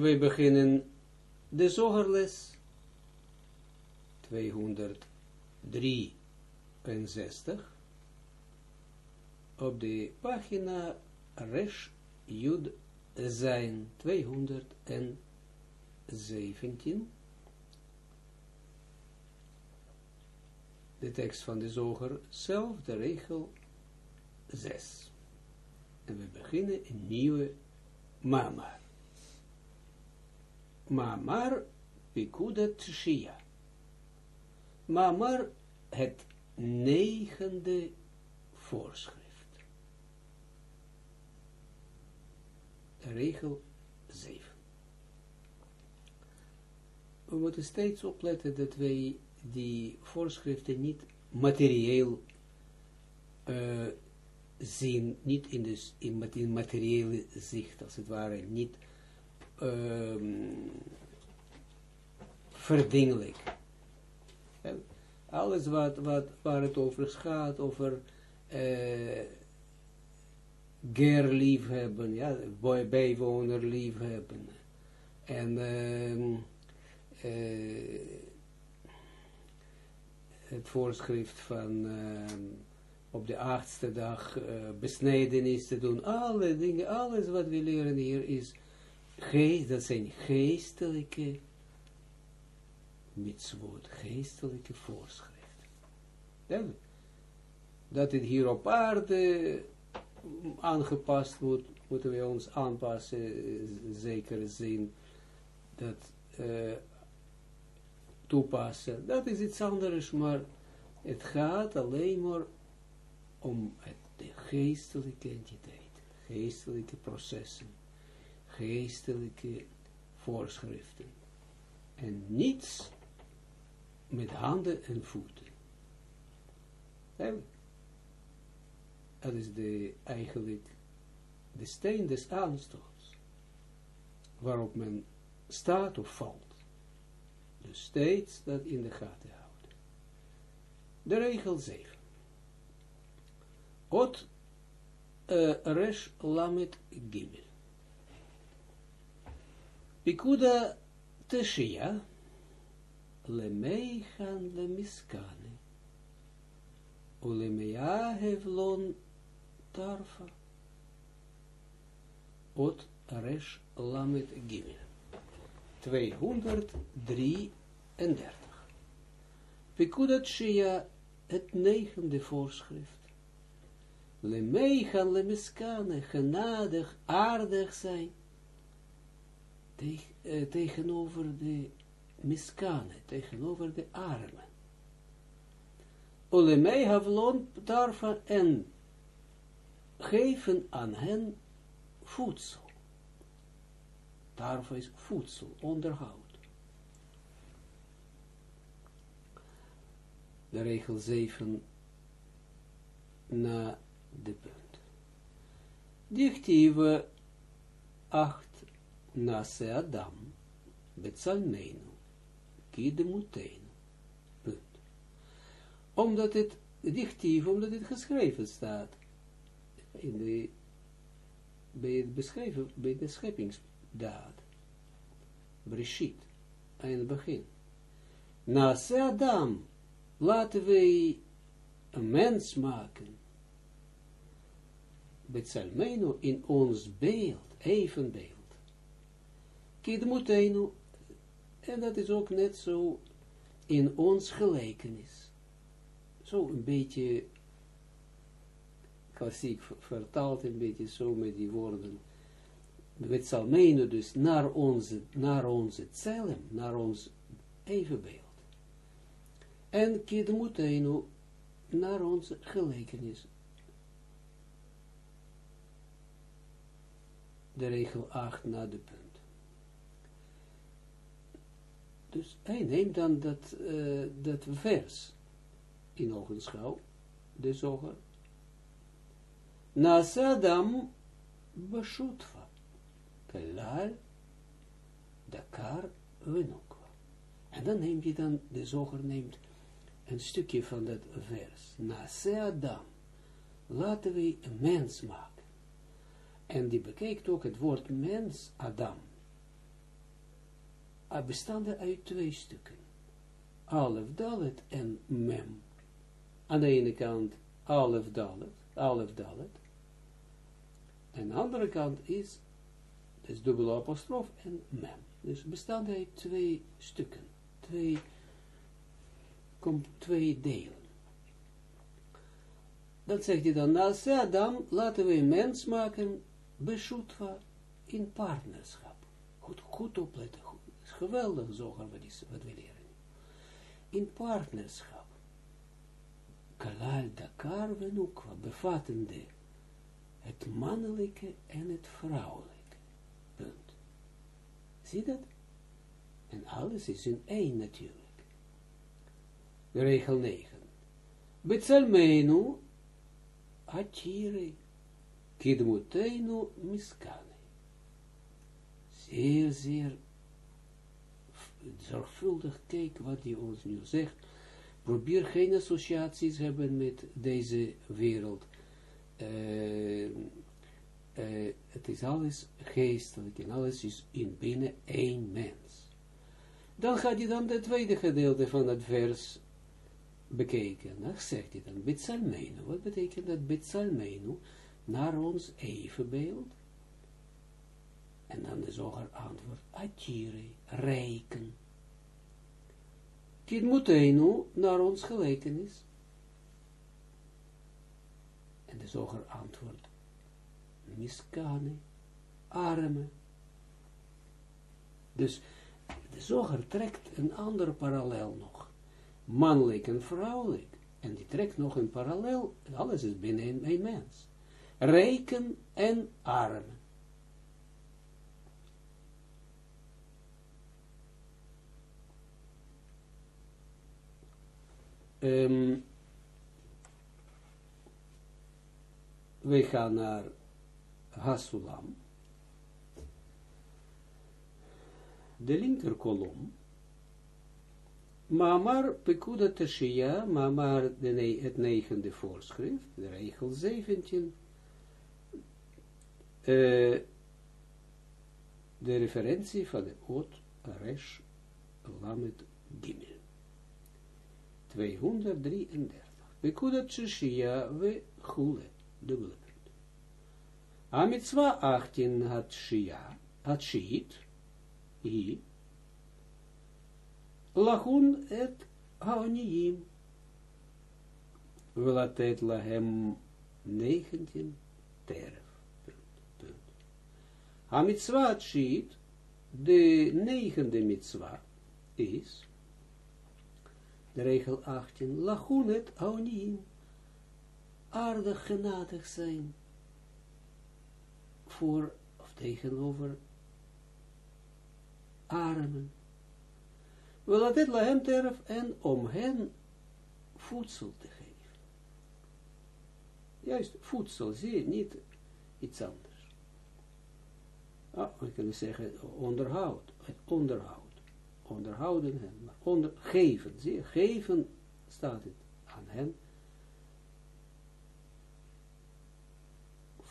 we beginnen de zogerles 263 op de pagina Resh Jud zijn 217 de tekst van de zoger zelf, de regel 6. En we beginnen een nieuwe mamar. Mamar Pikudat Shia. Mamar het negende voorschrift. Regel 7. We moeten steeds opletten dat wij die voorschriften niet materieel uh, zien, niet in, de, in, in materiële zicht, als het ware, niet um, verdingelijk. En alles wat, wat, waar het over gaat, over uh, ger liefhebben, ja, bijwoner liefhebben, en uh, uh, het voorschrift van uh, op de achtste dag uh, besnedenis te doen. Alle dingen, alles wat we leren hier is, geest, dat zijn geestelijke mitzvot, geestelijke voorschriften. Dat het hier op aarde aangepast moet, moeten we ons aanpassen, zeker zin, dat uh, toepassen. Dat is iets anders, maar het gaat alleen maar om het, de geestelijke entiteit, geestelijke processen, geestelijke voorschriften. En niets met handen en voeten. Dat is de, eigenlijk de steen des aanstoots, waarop men staat of valt. Dus steeds dat in de gaten houden. De regel 7. Ot uh, resh lamet gimel. Pikuda teshia lemeichan lemiskane. Ulemea hevlon tarfa. Ot resh lamet gimel. 233. Pekudat Shia, het negende voorschrift. Le meegaan, le miskane, genadig, aardig zijn. Eh, tegenover de miskane, tegenover de armen. Ole mij havlon daarvan en geven aan hen voedsel. Daarvoor is voedsel, onderhoud. De regel 7 na de punt. Dichtieve 8 nase Adam betsalmeinu kidemutenu. Punt. Omdat het dichtief, omdat het geschreven staat in de bij het beschrijven, bij de scheppings daad. Breshit, aan het begin. Na Adam, laten wij een mens maken. Betsalmenu in ons beeld, evenbeeld. Kidmutenu, en dat is ook net zo in ons gelijkenis. Zo een beetje klassiek vertaald, een beetje zo met die woorden met Salmenu dus naar onze, naar onze cellen, naar ons evenbeeld. En Kidmutenu naar onze gelijkenis. De regel 8 na de punt. Dus hij neemt dan dat, uh, dat vers in ogenschouw, de zoger. Nasadam bashutva. Kelal, Dakar, Wenokwa. En dan neemt hij dan, de zoger neemt een stukje van dat vers. Na Adam, laten we een mens maken. En die bekijkt ook het woord mens, Adam. Bestaande uit twee stukken. Alef Dalet en Mem. Aan de ene kant Alef Dalet, Alef Dalet. Aan de andere kant is, dus dubbele apostrof en Mem. Dus bestaande uit twee stukken, twee, komt twee delen. Dan zegt hij dan, naast Adam laten we een mens maken, beshutva, in partnerschap. Goed, goed opletten, geweldig zoger wat, is, wat we leren. In partnerschap. Kalal dakar venukwa, bevattende het mannelijke en het vrouwelijke. Punt. Zie dat? En alles is in één natuurlijk. Regel 9. Betzelmeinu atire kidmutenu miskane. Zeer, zeer zorgvuldig kijken wat hij ons nu zegt. Probeer geen associaties hebben met deze wereld. Uh, uh, het is alles geestelijk en alles is in binnen één mens. Dan gaat hij dan het tweede gedeelte van het vers bekeken. Dan zegt hij dan, Bitsalmenu. Wat betekent dat Bitsalmenu? Naar ons evenbeeld. En dan de zoger antwoord, Atire, rijken. Kidmutenu, naar ons gelijkenis. En de zoger antwoord, miskane, arme. Dus de zoger trekt een andere parallel nog. Mannelijk en vrouwelijk. En die trekt nog een parallel. Alles is binnen een mens. Rijken en armen. Um, we gaan naar Hasulam. De linker kolom. Mamar Pekuda Teshia, Mamar de het negende voorschrift, de regel 17. Uh, de referentie van de Ot Resh Lamet Gimel. 233. Pekuda Teshia we Chule dubbele punt. Amitswa 18 had Shia, had Shiit, hi, lachun et haoniim, velatet lahem 19 terf. Punt. Shiit, de negende mitzwa, is, de regel 18, lachun et haoniim, aardig genadig zijn voor of tegenover armen. We laten het lahem terf en om hen voedsel te geven. Juist voedsel, zie je, niet iets anders. Ah, we kunnen zeggen onderhoud, het onderhoud. Onderhouden hen, maar onder, geven, zie je, geven staat het aan hen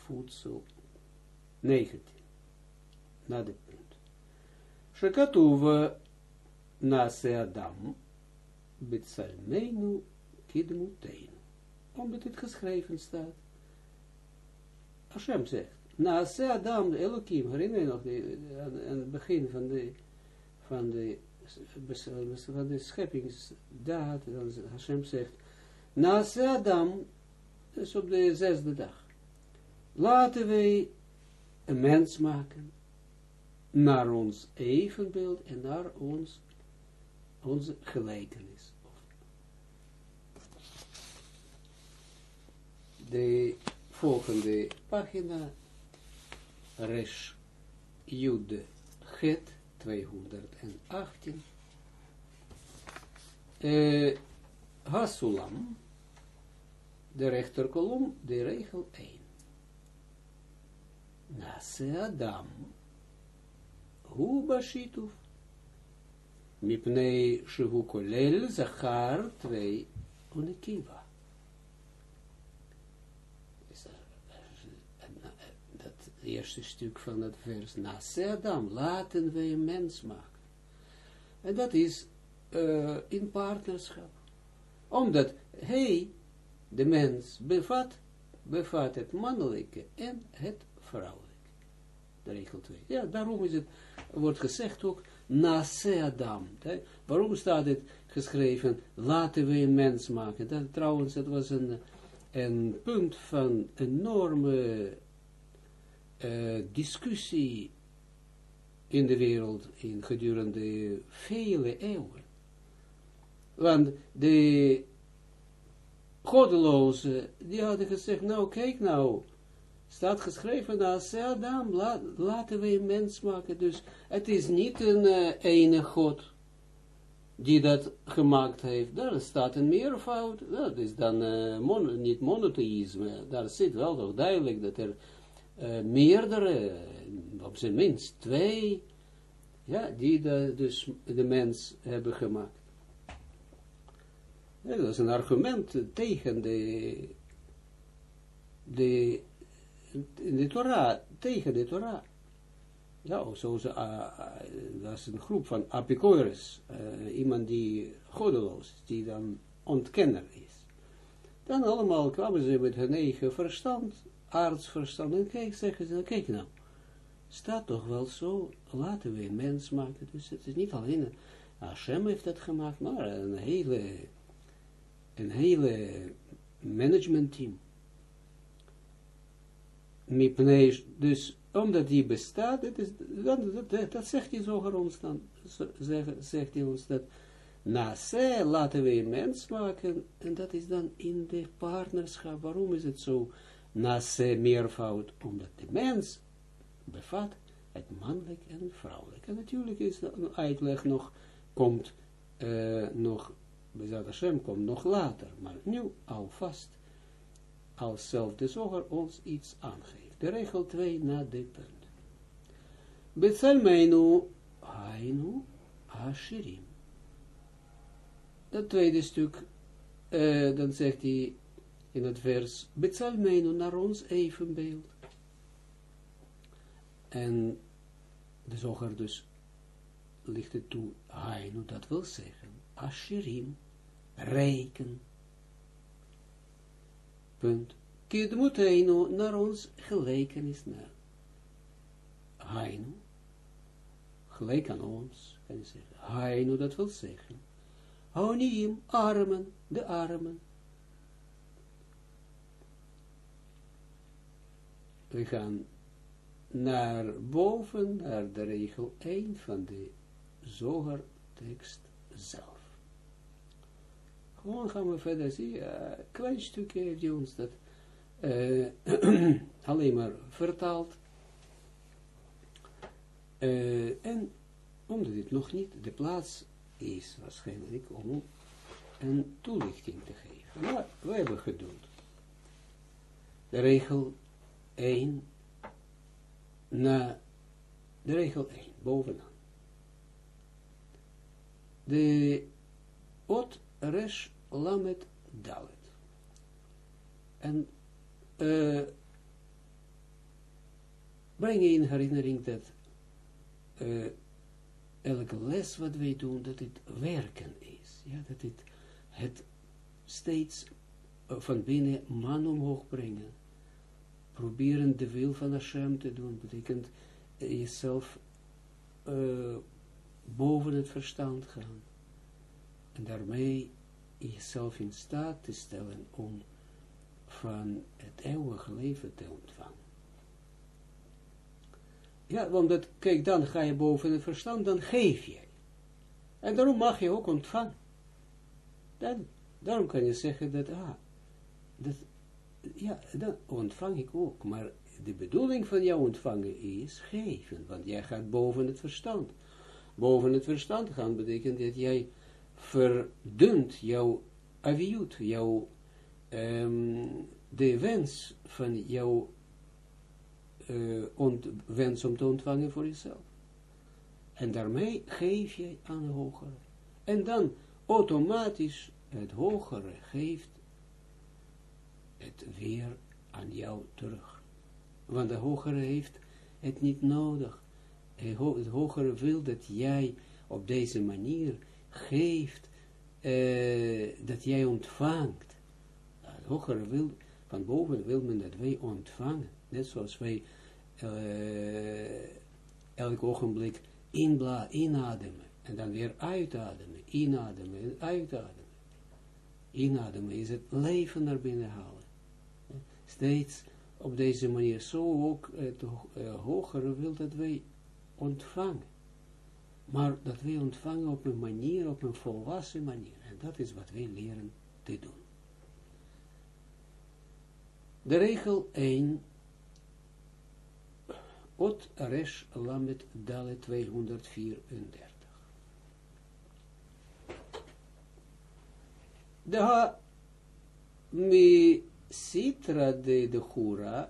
voedsel 19. Na de punt. Shekatuva nase Adam betsalmeinu kidmuteinu. Omdat het geschreven staat. Hashem zegt, nase Adam, Elohim, herinner je nog aan het begin van de, van de, van de scheppingsdaad, Hashem zegt, nase Adam, dus op de zesde dag. Laten wij een mens maken naar ons evenbeeld en naar ons, onze gelijkenis. De volgende pagina, Resh Jude Het 218. Uh, Hasulam, de rechterkolom, de regel 1. Nase Adam. Hu bashituf. Mipnei shehu kolel zachar twee unekiva. Dat eerste stuk van het vers. Nase Adam, laten wij een mens maken. En dat is uh, in partnerschap. Omdat hij, de mens, bevat, bevat het mannelijke en het vrouwelijke. De regel 2. Ja, daarom is het, wordt gezegd ook, Nase Adam. Waarom staat het geschreven, laten we een mens maken? Dat, trouwens, het was een, een punt van enorme uh, discussie in de wereld in gedurende vele eeuwen. Want de goddelozen, die hadden gezegd, nou kijk nou, staat geschreven als Adam, laat, laten we een mens maken. Dus het is niet een uh, ene God die dat gemaakt heeft. Daar staat een meervoud. Dat is dan mon niet monotheïsme. Daar zit wel toch duidelijk dat er uh, meerdere, op zijn minst twee, ja, die de, dus de mens hebben gemaakt. Dat is een argument tegen de, de, de Torah, tegen de Torah. Ja, zoals, uh, dat is een groep van apicoires, uh, iemand die godeloos is, die dan ontkenner is. Dan allemaal kwamen ze met hun eigen verstand, aardsverstand, en kijk, zeggen ze, kijk nou, staat toch wel zo, laten we een mens maken, dus het is niet alleen, Hashem heeft dat gemaakt, maar een hele, een hele managementteam. Dus omdat die bestaat, dat, is, dat, zegt hij zo ons dan, zegt hij ons dat, na ze laten we een mens maken, en dat is dan in de partnerschap, waarom is het zo, na ze meervoud, omdat de mens bevat het mannelijk en vrouwelijk. En natuurlijk is een uitleg nog, komt uh, nog, Bezat komt nog later, maar nu alvast, als zelf de zoger ons iets aangeeft de regel 2 na dit punt. Betsalmeinu hainu hashirim. Dat tweede stuk, uh, dan zegt hij in het vers, Betsalmeinu naar ons evenbeeld. En de zoger dus ligt het toe, hainu, dat wil zeggen, ashirim, reken. Punt. Kidmuteinu naar ons gelijkenis naar. Hainu, gelijk aan ons, kan je zeggen. Hainu, dat wil zeggen. Hauniem, armen, de armen. We gaan naar boven, naar de regel 1 van de zogertekst zelf. Gewoon gaan we verder zien, een klein stukje die ons dat uh, alleen maar vertaald. Uh, en omdat dit nog niet de plaats is, waarschijnlijk, om een toelichting te geven. Maar we hebben geduld. De regel 1 na de regel 1, bovenaan. De ot resh lamet dalet. En uh, breng je in herinnering dat uh, elke les wat wij doen, dat het werken is. Ja, dat het, het steeds van binnen man omhoog brengen. Proberen de wil van Hashem te doen, betekent jezelf uh, boven het verstand gaan. En daarmee jezelf in staat te stellen om van het eeuwige leven te ontvangen. Ja, want dat, kijk, dan ga je boven het verstand, dan geef je. En daarom mag je ook ontvangen. Dan, daarom kan je zeggen dat, ah, dat, ja, dan ontvang ik ook. Maar de bedoeling van jou ontvangen is geven, want jij gaat boven het verstand. Boven het verstand gaan betekent dat jij verdunt jouw aviut, jouw um, de wens van jouw uh, wens om te ontvangen voor jezelf. En daarmee geef je aan hogere. En dan automatisch het hogere geeft het weer aan jou terug. Want de hogere heeft het niet nodig. Het hogere wil dat jij op deze manier geeft, uh, dat jij ontvangt. Hoger wil, van boven wil men dat wij ontvangen. Net zoals wij uh, elk ogenblik inbla, inademen. En dan weer uitademen. Inademen en uitademen. Inademen is het leven naar binnen halen. Steeds op deze manier. Zo ook het uh, hogere wil dat wij ontvangen. Maar dat wij ontvangen op een manier, op een volwassen manier. En dat is wat wij leren te doen. De regel 1. Ot Resh Lamet Dale 234. De ha mi sitra de de hura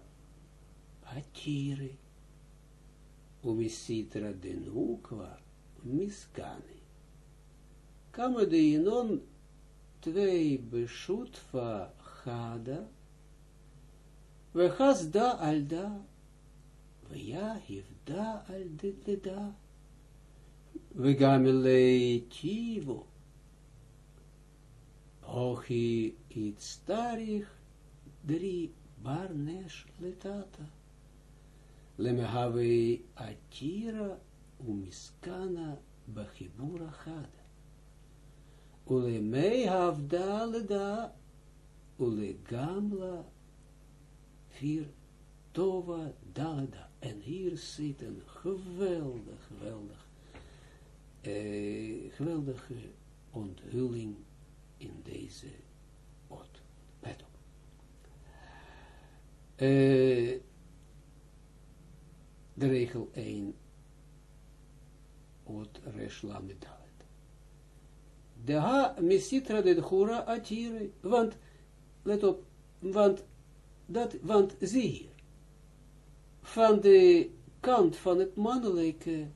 atire. O mi sitra de nukwa miskane. Kama de inon twee beshutva chada, we has da al da, we ja da we gamele tivo, Ochi it starich drie barnesh letata. Lemehave atira umiskana bachibura chada. Ule havda leda, ule gamla vier tova dalada. En hier zit een geweldig, geweldig, eh, geweldige onthulling in deze ot. Let op. Uh, de regel 1 ot resh lamedalet. De ha misitra de hura atire, want, let op, want, dat, want zie hier, van de kant van het mannelijke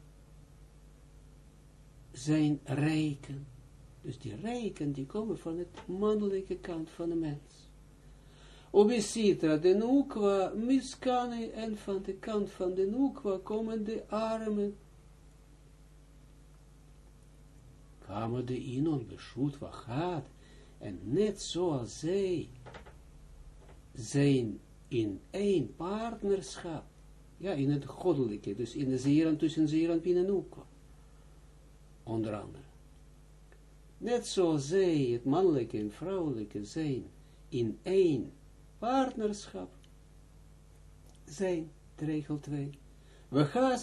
zijn rijken, dus die rijken, die komen van het mannelijke kant van de mens. Obesitra, de nukwa, miskane, en van de kant van de nukwa komen de armen. Kamer de inon beshoot gaat, en net zoals zij zijn in één partnerschap, ja, in het goddelijke, dus in de zeeran tussen zeeran en nukwa, onder andere. Net zoals zij, het mannelijke en vrouwelijke, zijn in één partnerschap. Zijn, de regel 2. We gaan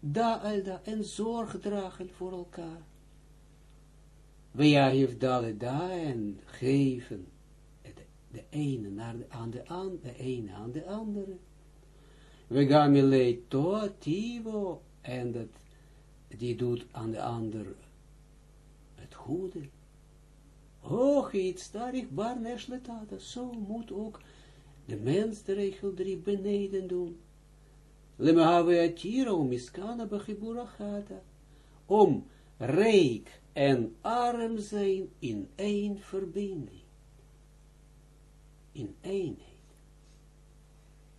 da al da en zorg dragen voor elkaar. We ja heeft da en geven de, ene naar de, aan de, aan, de ene aan de andere. We gaan me to tivo en dat die doet aan de andere goede. Hoog iets, ik bar nesletata. Zo moet ook de mens de regel 3 beneden doen. Lemahave atira om iskana bachibura gata. Om reik en arm zijn in één verbinding. In eenheid.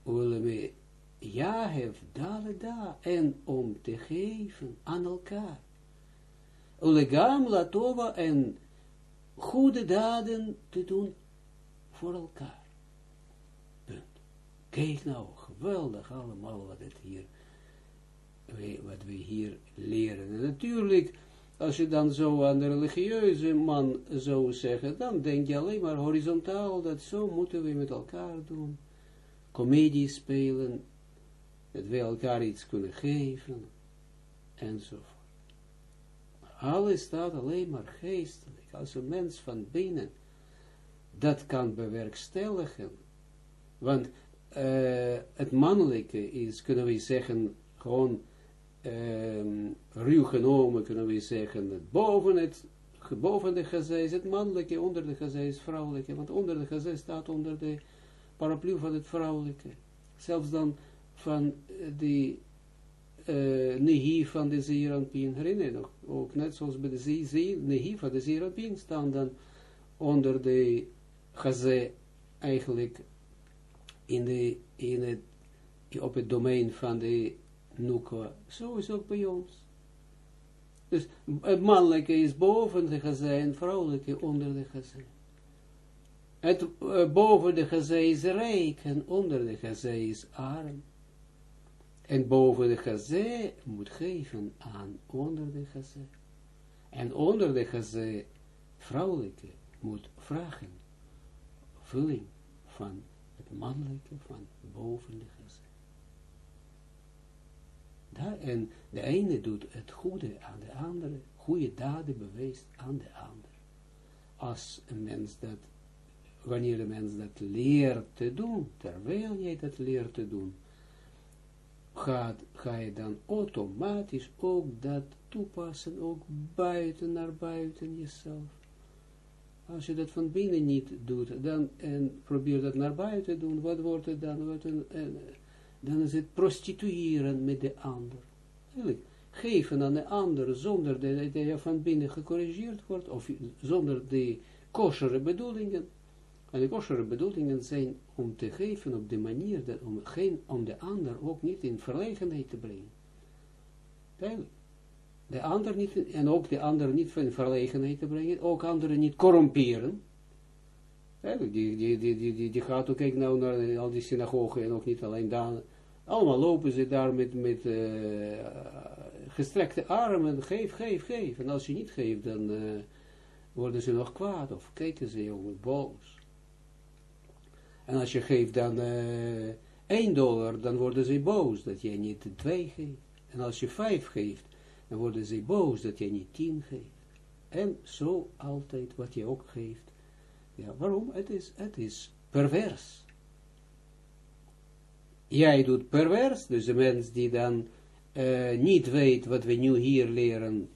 Uleme ja heeft dale da en om te geven aan elkaar. Ulegam latova en goede daden te doen voor elkaar. Punt. Kijk nou, geweldig allemaal wat het hier, wat we hier leren. En natuurlijk, als je dan zo aan de religieuze man zou zeggen, dan denk je alleen maar horizontaal, dat zo moeten we met elkaar doen. Comedie spelen, dat we elkaar iets kunnen geven, enzovoort. Alles staat alleen maar geestelijk. Als een mens van binnen dat kan bewerkstelligen. Want uh, het mannelijke is, kunnen we zeggen, gewoon um, ruw genomen, kunnen we zeggen, boven, het, boven de gezij is het mannelijke, onder de gezij is vrouwelijke. Want onder de gezij staat onder de paraplu van het vrouwelijke. Zelfs dan van die uh, nehi van de zeerampien, herinner je nog, ook net zoals bij de zee, zee nehi van de zeerampien staan dan onder de gazé eigenlijk in, de, in het, op het domein van de nukwa. Zo is ook bij ons. Dus het mannelijke is boven de gezee en vrouwelijke onder de gezee. Het uh, boven de gezee is rijk en onder de gezee is arm. En boven de gezee moet geven aan onder de gezee. En onder de gezee, vrouwelijke, moet vragen, vulling van het mannelijke, van boven de gezee. en de ene doet het goede aan de andere, goede daden bewijst aan de ander. Als een mens dat, wanneer de mens dat leert te doen, terwijl jij dat leert te doen, gaat, ga je dan automatisch ook dat toepassen, ook buiten naar buiten jezelf. Als je dat van binnen niet doet, dan, en probeer dat naar buiten te doen, wat wordt het dan? Dan is het prostitueren met de ander. Eigenlijk, geven aan de ander zonder dat je van binnen gecorrigeerd wordt, of zonder de kosheren bedoelingen. En de kosheren bedoelingen zijn om te geven op de manier, dat, om, geen, om de ander ook niet in verlegenheid te brengen. De ander niet, en ook de ander niet in verlegenheid te brengen, ook anderen niet corromperen. Die, die, die, die, die, gaat ook, kijk nou naar al die synagogen en ook niet alleen daar. Allemaal lopen ze daar met, met uh, gestrekte armen, geef, geef, geef. En als je niet geeft, dan uh, worden ze nog kwaad of kijken ze jongen boos. En als je geeft dan uh, eh, 1 dollar, dan worden ze boos dat jij niet 2 geeft. En als je 5 geeft, dan worden ze boos dat jij niet 10 geeft. En zo altijd wat je ook geeft. Ja, waarom? Het is, het is pervers. Jij doet pervers, dus de mens die dan uh, niet weet wat we nu hier leren,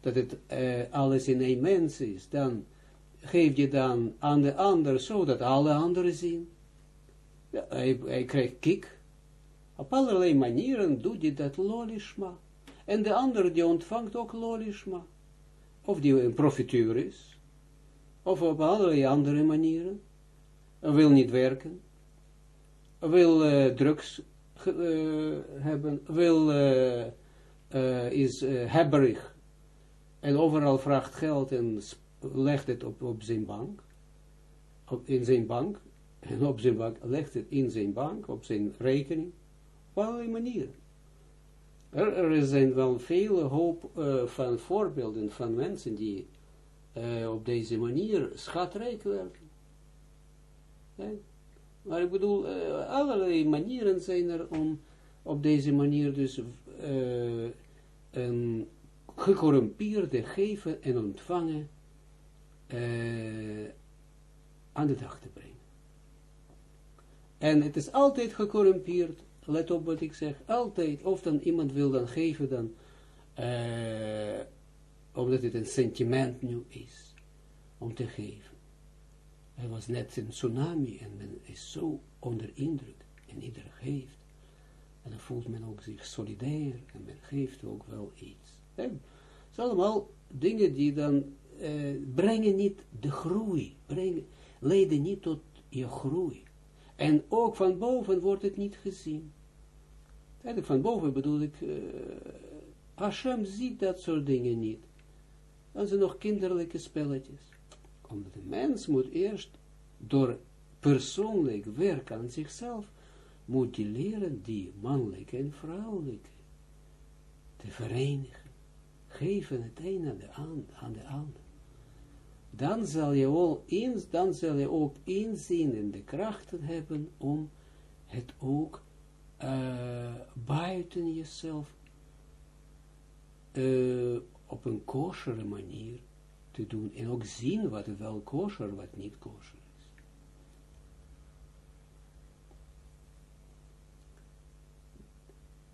dat het uh, alles in een mens is, dan geef je dan aan de ander, zodat alle anderen zien. Ja, hij, hij krijgt kick. Op allerlei manieren doet hij dat lolishma. En de ander die ontvangt ook lolishma. Of die een profiteur is. Of op allerlei andere manieren. Wil niet werken. Wil uh, drugs uh, hebben. Wil, uh, is hebberig. En overal vraagt geld en legt het op, op zijn bank, op, in zijn bank, en op zijn bank, legt het in zijn bank, op zijn rekening, op allerlei manieren. Er, zijn wel vele hoop uh, van voorbeelden van mensen die uh, op deze manier schatrijk werken. Maar ik bedoel, uh, allerlei manieren zijn er om op deze manier dus een gecorrumpeerde geven en ontvangen uh, aan de dag te brengen. En het is altijd gecorrumpeerd, let op wat ik zeg, altijd, of dan iemand wil dan geven, dan, uh, omdat het een sentiment nu is, om te geven. Er was net een tsunami en men is zo onder indruk en iedereen geeft. En dan voelt men ook zich solidair en men geeft ook wel iets. Het zijn allemaal dingen die dan uh, brengen niet de groei, brengen, leiden niet tot je groei. En ook van boven wordt het niet gezien. Eigenlijk van boven bedoel ik, uh, Hashem ziet dat soort dingen niet. Dat zijn nog kinderlijke spelletjes. Omdat de mens moet eerst door persoonlijk werk aan zichzelf, moet leren die mannelijke en vrouwelijke te verenigen. Geven het een aan de ander dan zal je eens, dan zal je ook inzien en de krachten hebben om het ook uh, buiten jezelf uh, op een kosheren manier te doen en ook zien wat wel kosher, wat niet kosher is.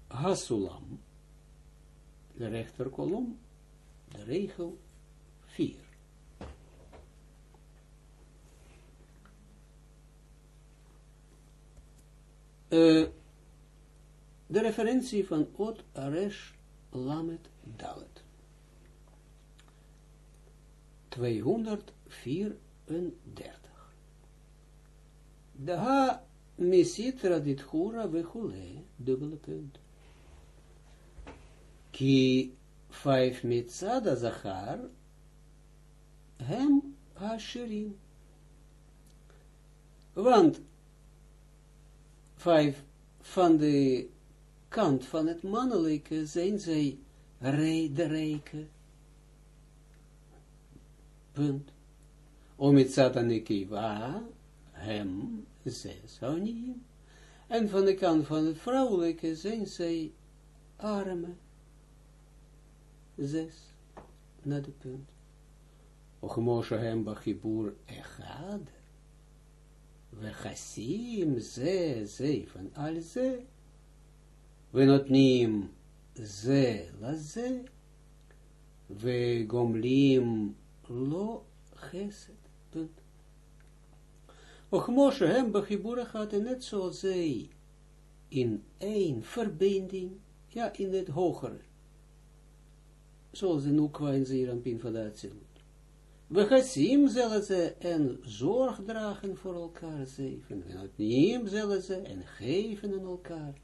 Hasulam, de rechterkolom, de regel 4. Uh, de referentie van Ot Aresh Lamet Dalet. 234. De ha misitra dit hura dubbele punt. Ki vijf mitzada zachar, hem hashirim. Want vijf van de kant van het mannelijke zijn zij re, de rijke. Punt. Omitsat anikiva, hem, zes. En van de kant van het vrouwelijke zijn zij arme. Zes. Naar de punt. Och Moshe hem bachibur echad Vechasim ze, zeven al ze. ונותנים זה לזה, וגומלים לא חסד. Och Moshe hem bechibura gaat en net zoals zij in één verbinding, ja, in het hogere, zoals de Nukwa en Zeerampin van de Atsilut. We gaan zullen ze en zorg dragen voor elkaar zeven. En het zullen ze en geven aan elkaar.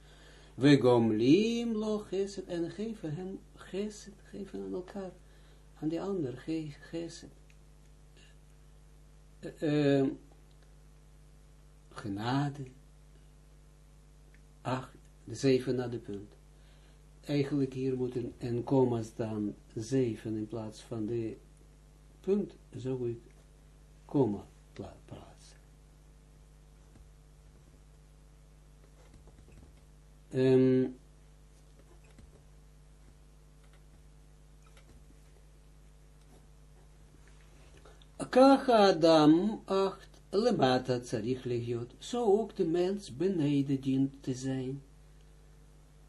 We gomlim lo geset en geven hem geven aan elkaar, aan die ander ge, geset. Uh, genade, acht, de zeven naar de punt. Eigenlijk hier moeten en komma staan zeven in plaats van de punt, zou ik komma plaatsen. Um, Kacha Adam acht lemata tzarich legiot. Zo ook de mens beneden dient te zijn.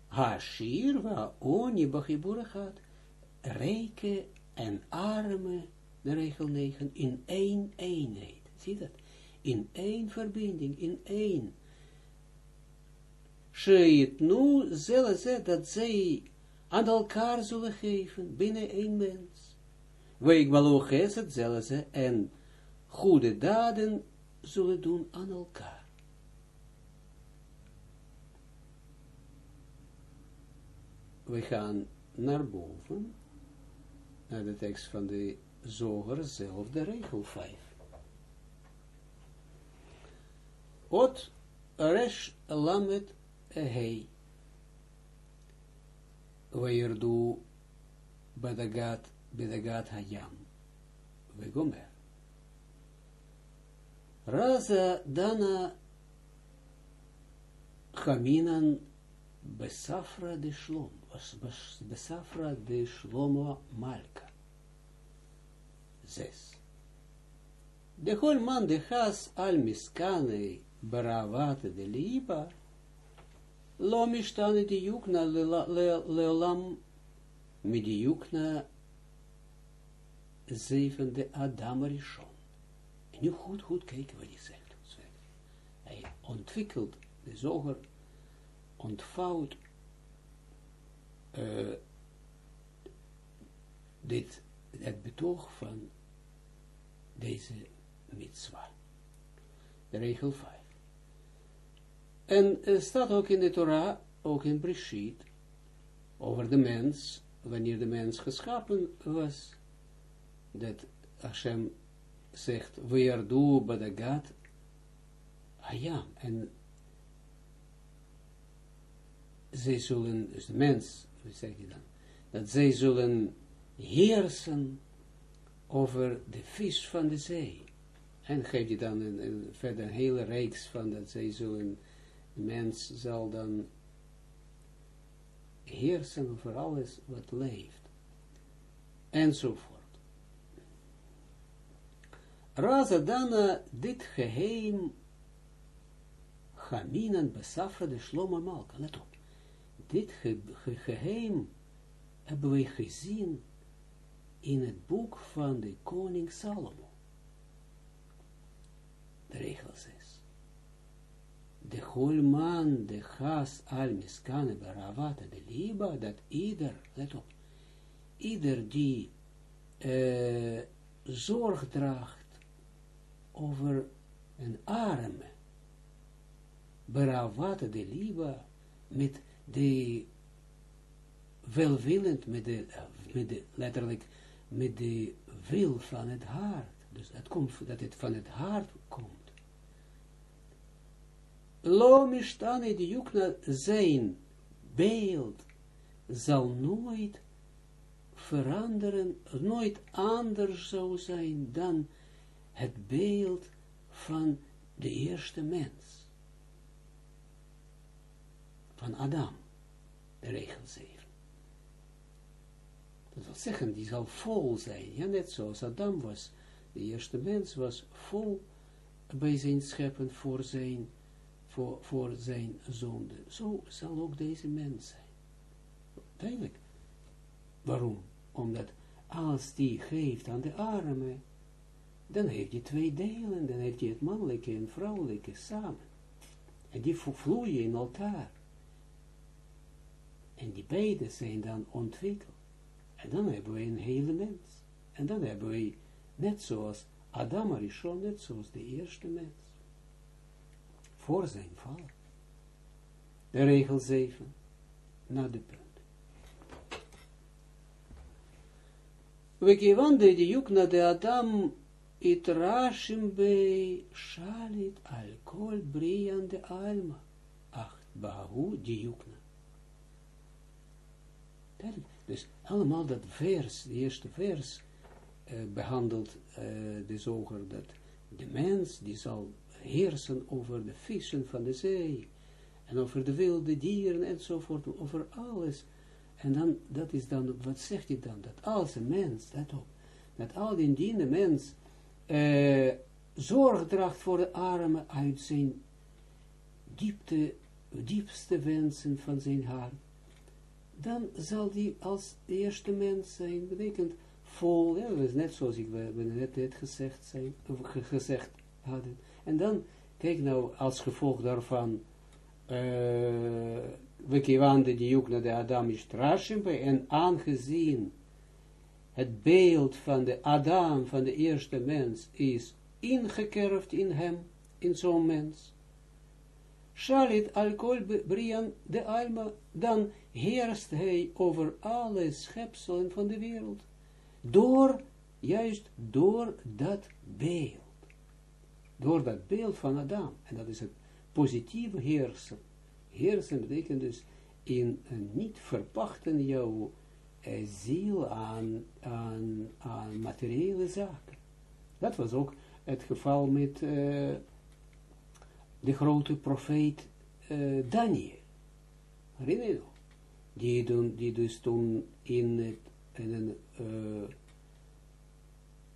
Hashir wa oni bachibura gaat. Rijke en arme, de regel 9, in één eenheid. Zie dat? In één verbinding, in één Sheit nu zullen ze dat zij aan elkaar zullen geven binnen één mens. Week wel het zullen ze en goede daden zullen doen aan elkaar. We gaan naar boven, naar de tekst van de zoger zelf, de regel 5. Ot resh lamet hei. Weirdu badagat badagat hayam. Vegomer. Raza dana chaminan besafra de shlom. Besafra de shlomo malka. Zes. De hol man de has al miskane baravat de liba Lo mishtane di yukna leolam midi yukna zevende Adam Rishon. En nu goed, goed kijken wat hij zegt. Hij ontwikkelt, de zoger ontvouwt uh, dit, het betoog van deze mitzwa. Regel 5. En er staat ook in de Torah, ook in Brishit, over de mens, wanneer de mens geschapen was, dat Hashem zegt, Weerdu badagat Hayam. En zij zullen, dus de mens, hoe zeg je dan, dat zij zullen heersen over de vis van de zee. En geef je dan een, verder een hele reeks van dat zij de mens zal dan heersen over alles wat leeft. Enzovoort. Razadana dit geheim Chaminan besafra de Shloma Malka. Let op. Dit ge ge geheim hebben wij gezien in het boek van de koning Salomo. De regel 6 de holman, de gas al miskane baravata de liba, dat ieder, let op, ieder die uh, zorg draagt over een arme, baravata de liba, met de welwillend met de, met de, letterlijk, met de wil van het hart. Dus het komt, dat het van het hart komt. Lo mishtane die jukna zijn beeld zal nooit veranderen, nooit anders zou zijn dan het beeld van de eerste mens. Van Adam, de regel 7. Wil zeggen, die zal vol zijn, ja, net zoals Adam was. De eerste mens was vol bij zijn scheppen voor zijn, voor, voor zijn zonde. Zo zal ook deze mens zijn. Duidelijk. Waarom? Omdat als die geeft aan de armen, dan heeft hij twee delen, dan heeft hij het mannelijke en vrouwelijke samen. En die vloeien in elkaar. En die beide zijn dan ontwikkeld. En dan hebben we een hele mens. En dan hebben we, net zoals Adam Arishon, net zoals de eerste mens. Voor zijn val. De regel 7. Naar de punt. We geven de juk naar de Adam it rashim bei shalit al kol brian de alma. Acht, bahu die jukna. Dus allemaal dat vers, de eerste vers, uh, behandelt uh, de zoger dat de mens die zal heersen over de vissen van de zee, en over de wilde dieren enzovoort, over alles. En dan, dat is dan, wat zegt hij dan? Dat als een mens, dat op, dat al die diende mens uh, zorg draagt voor de armen uit zijn diepte, diepste wensen van zijn hart, dan zal die als eerste mens zijn, betekent vol, ja, dat is net zoals ik we, net, net gezegd, zijn, of gezegd hadden. En dan, kijk nou, als gevolg daarvan, uh, we kiwanden die ook naar de Adam is en aangezien het beeld van de Adam, van de eerste mens, is ingekerfd in hem, in zo'n mens. Shalit alcohol brian de alma, dan heerst hij over alle schepselen van de wereld. Door, juist door dat beeld. Door dat beeld van Adam. En dat is het positieve heersen. Heersen betekent dus in niet verpachten jouw uh, ziel aan, aan, aan materiële zaken. Dat was ook het geval met uh, de grote profeet uh, Daniel. Herinner je nog? Die, dus toen in, het, in een uh,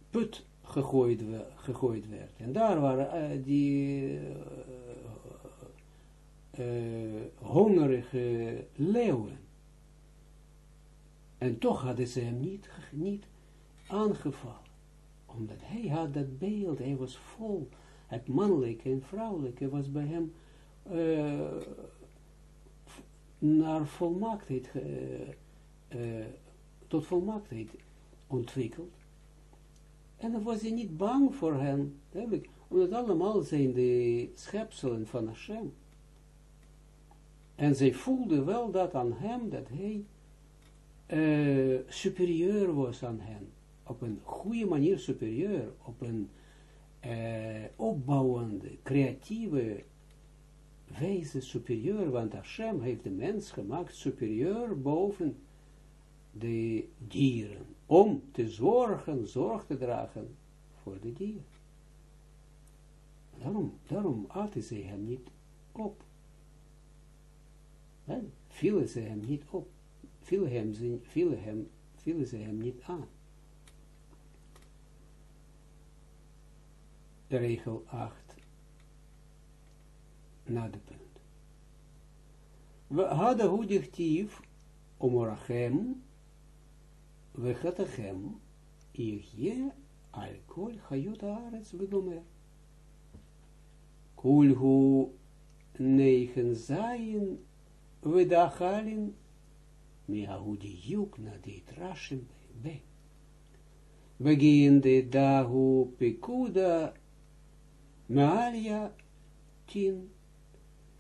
put gegooid, gegooid werd. En daar waren uh, die hongerige leeuwen. En toch hadden ze hem niet, niet aangevallen. Omdat hij had dat beeld, hij was vol. Het mannelijke en vrouwelijke was bij hem uh, naar volmaaktheid, uh, uh, tot volmaaktheid ontwikkeld. En dan was hij niet bang voor hen, duidelijk, omdat allemaal zijn de schepselen van Hashem. En zij voelden wel dat aan hem, dat hij superieur was aan hen. Op een goede manier superieur, op een uh, opbouwende, creatieve wijze superieur, want Hashem heeft de mens gemaakt superieur boven de dieren, om te zorgen, zorg te dragen voor de dieren. Daarom, daarom aten ze hem niet op. Vielen ze hem niet op viel hem, viel hem, vielen ze hem niet aan. De regel 8 na de punt. We hadden hoe dichtief omorachem we je al kol chayot vegomer. Kulhu negen zayin vedachalin Miahudi juk na dit rashim be. Beginde dahu pekuda Malia tin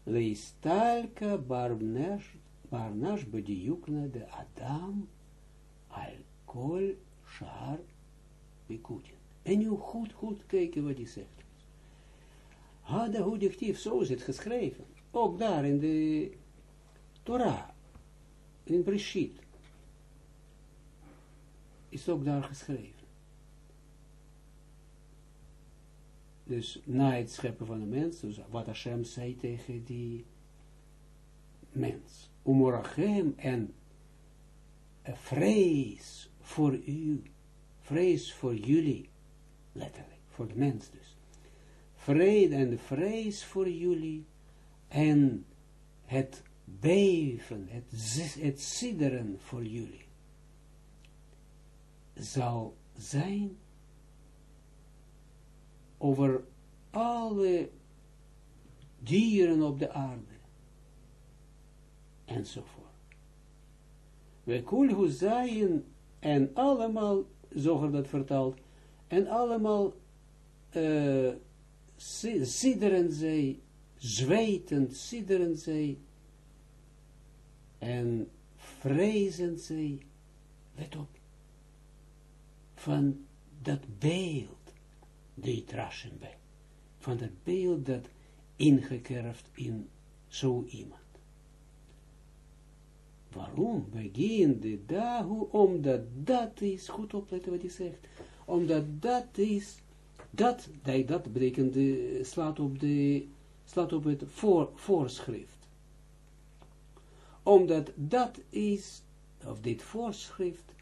leistalka barbnesh barnash bediukna de Adam al kol shar bikutin. En nu goed, goed kijken wat hij zegt. Hada hudictief, zo is het geschreven. Ook daar in de Torah, in Brishit, is ook daar geschreven. Dus na het scheppen van de mens, dus wat Hashem zei tegen die mens. Umorachem en vrees voor u, vrees voor jullie, letterlijk, voor de mens dus. Vrede en vrees voor jullie en het beven, het, het sidderen voor jullie zal zijn over alle dieren op de aarde enzovoort. We kulhu zijn en allemaal, zoger dat vertaald, en allemaal uh, sidderen zij, zwetend sidderen zij, en vrezen zij, let op, van dat beeld, de bij, van dat beeld dat ingekerfd in zo iemand. Waarom? Begin de dahu, omdat dat is, goed opletten wat hij zegt, omdat dat is, dat, dat betekent, de, slaat op de, slaat op het voor, voorschrift. Omdat dat is, of dit voorschrift,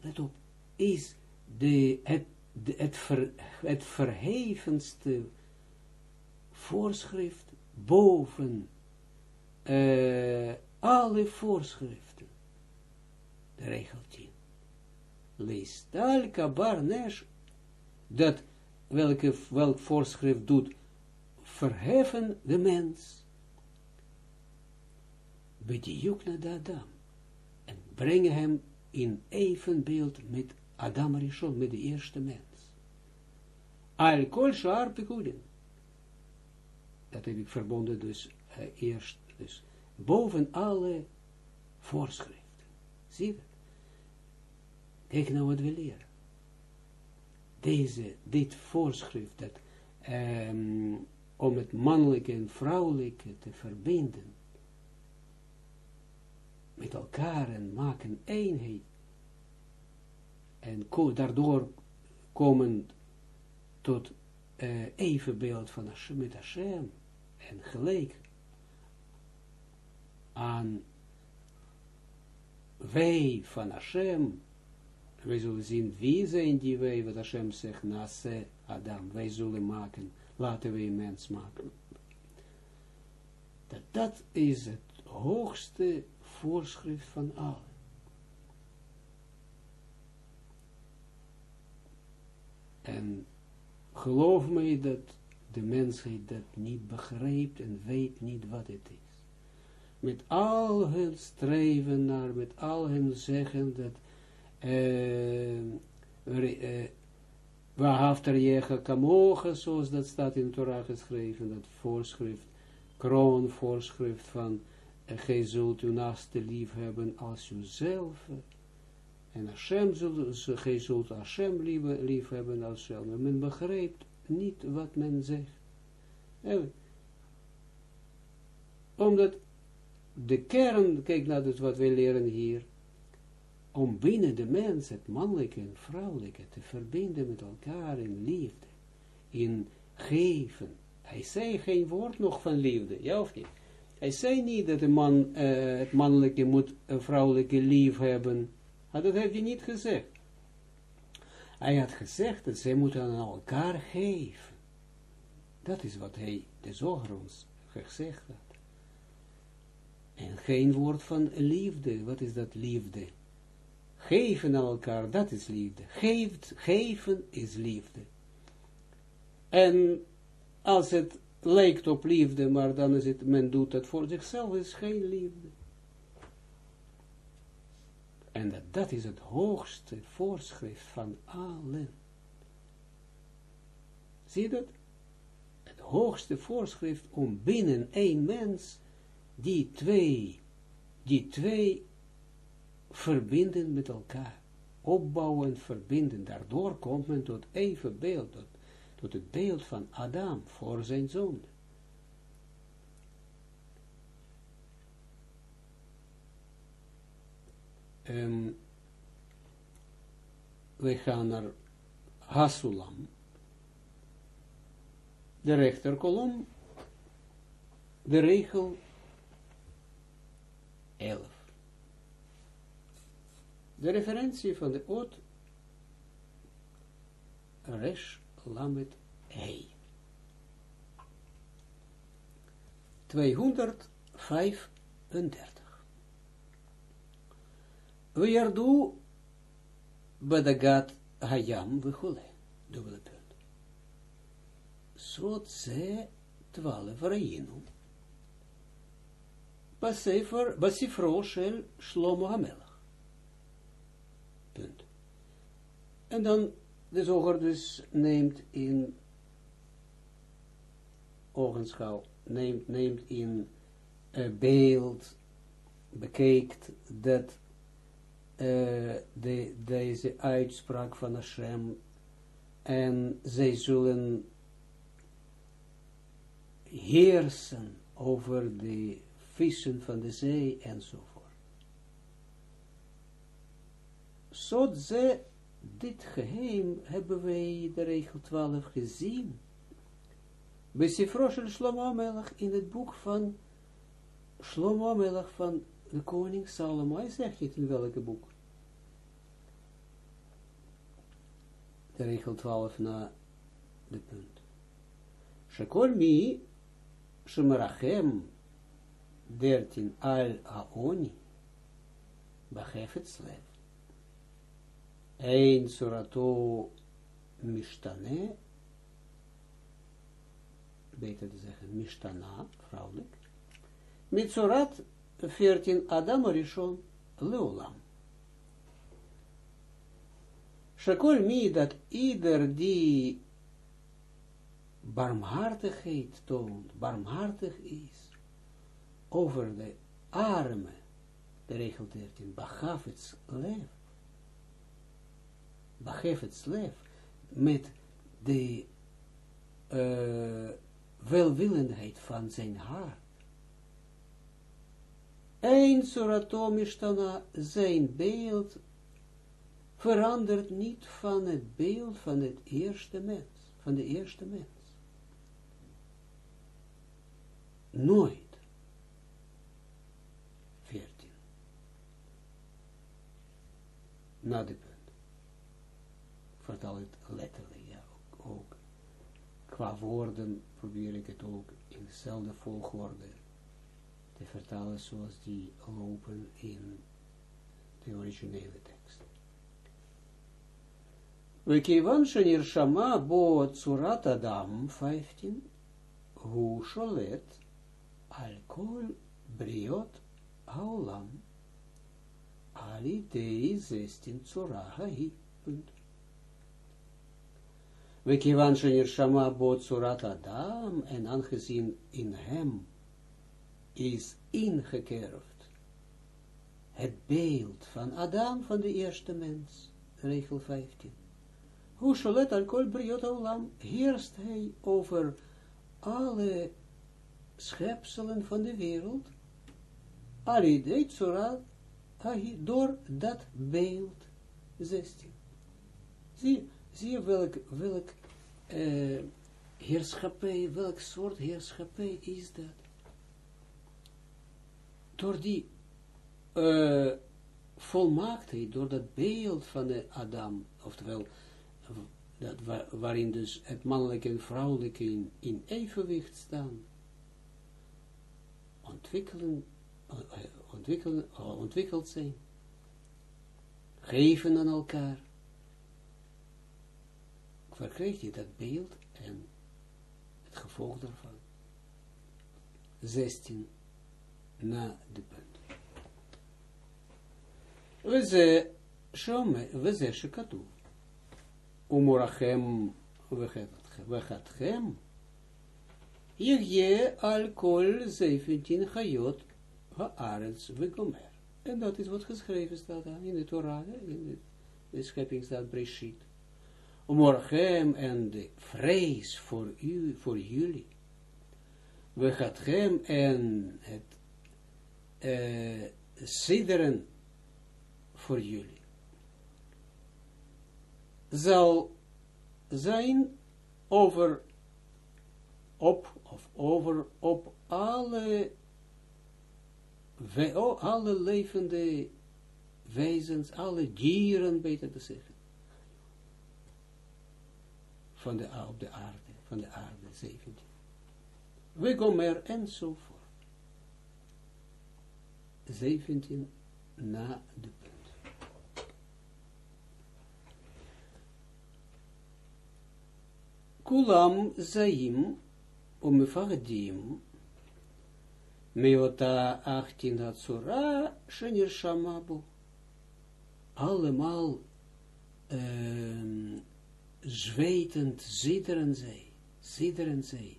let op, is de, het, het, het verhevenste voorschrift boven uh, alle voorschriften. De regel 10. Lees al kabar nesh, dat welke, welk voorschrift doet verheffen de mens, bediuk naar de Adam, en brengen hem in evenbeeld met Adam Rishon, met de eerste mens. Al kol. Dat heb ik verbonden dus uh, eerst, dus boven alle voorschriften. Zie je Kijk nou wat we leren. Deze, dit voorschrift, dat, um, om het mannelijke en vrouwelijke te verbinden, met elkaar en maken eenheid, en daardoor komen tot uh, evenbeeld van Hashem, met Hashem, en gelijk aan wij van Hashem, wij zullen zien wie zijn die wij, wat Hashem zegt, Nase Adam, wij zullen maken, laten wij mens maken. Dat, dat is het hoogste voorschrift van allen. En geloof mij dat de mensheid dat niet begrijpt en weet niet wat het is met al hun streven naar, met al hun zeggen dat uh, uh, Wahafter Jecha Kamocha, zoals dat staat in Torah geschreven, dat voorschrift, kroonvoorschrift van uh, gij zult uw naaste lief hebben als uzelf. En Hashem zult, gij zult Hashem lief, lief hebben als zelf. Men begrijpt niet wat men zegt. Omdat de kern, kijk naar dus wat wij leren hier, om binnen de mens het mannelijke en vrouwelijke te verbinden met elkaar in liefde, in geven. Hij zei geen woord nog van liefde, ja of niet? Hij zei niet dat de man uh, het mannelijke moet een vrouwelijke lief hebben. Maar dat heeft hij niet gezegd. Hij had gezegd dat zij moeten aan elkaar geven. Dat is wat hij, de zoger gezegd had. En geen woord van liefde. Wat is dat liefde? Geven aan elkaar, dat is liefde. Geeft, geven is liefde. En als het lijkt op liefde, maar dan is het, men doet het voor zichzelf, is geen liefde. En dat, dat is het hoogste voorschrift van allen. Zie je dat? Het hoogste voorschrift om binnen één mens die twee die twee verbinden met elkaar. Opbouwen, verbinden. Daardoor komt men tot even beeld, tot, tot het beeld van Adam voor zijn zonde. Um, we gaan naar Hasulam. De rechterkolom. De regel 11. De referentie van de oot Resh Lamet Hei. 235. Weerdu Badagat Hayam Vechule. Dubbele punt. Zot ze twaalf reinu. Basifro shel Shlomo Hamelach. Punt. En dan de zoger dus neemt in ogenschouw, neemt, neemt in uh, beeld, bekijkt dat uh, de, deze uitspraak van Hashem en zij zullen heersen over de vissen van de zee enzovoort. Zot ze, dit geheim hebben wij de regel 12 gezien. Bij Sifroshel Shlomo Melech in het boek van Shlomo van de koning Salomo. Hij zegt niet in welke boek. De regel 12 na de punt. Shekol mi shemerachem 13 al aoni bachefet lev. Ein surato mishtane beter te zeggen mishtana, vrouwelijk, met surat 14 Adam Rishon Leolam. Shakol mi dat ieder die barmhartigheid toont, barmhartig is, over de arme, de regel 13, Bachafets leef, Bachafets leef, met de uh, welwillendheid van zijn hart. Een suratomishtana, zijn beeld verandert niet van het beeld van het eerste mens, van de eerste mens. Nooit. 14. Na de punt. Ik vertaal het letterlijk, ja, ook, ook. Qua woorden probeer ik het ook in dezelfde volgorde te vertalen zoals die lopen in de originele tekst. We kivan shama bo tsurat adam 15, hu sholet al kol briot haolam ali dei 16 tsura hi. We kivan shama bo tsurat adam en aangezien in hem is ingekerfd. Het beeld van Adam, van de eerste mens, regel 15. Hoe sholet al kol briot heerst hij over alle schepselen van de wereld, alidei tzora, door dat beeld 16. Zie, zie je welk, welk uh, heerschappij, welk soort heerschappij is dat? door die uh, volmaaktheid, door dat beeld van de Adam, oftewel, dat, waarin dus het mannelijke en vrouwelijke in, evenwicht staan, ontwikkelen, uh, ontwikkelen, uh, ontwikkeld zijn, geven aan elkaar, verkrijg je dat beeld en het gevolg daarvan. 16 na de punt. We shome, we. Umorachem vechatchem. Yehye al kol 17 chayot haaretz vegomer. En dat is wat geschreven staat in de Torah, in de, schepping staat Breshit. Morgen en de vrees voor, u, voor jullie. We gaat hem en het uh, sideren voor jullie. Zal zijn over op of over op alle oh, alle levende wezens, alle dieren, beter te zeggen, van de, op de aarde, van de aarde, 17. We gomer enzovoort. 17 na de punt. Kulam zaim umefagdim meota achtin hatsura shenir shamabu. Allemaal um, zwetend zitteren zij, zitteren zij.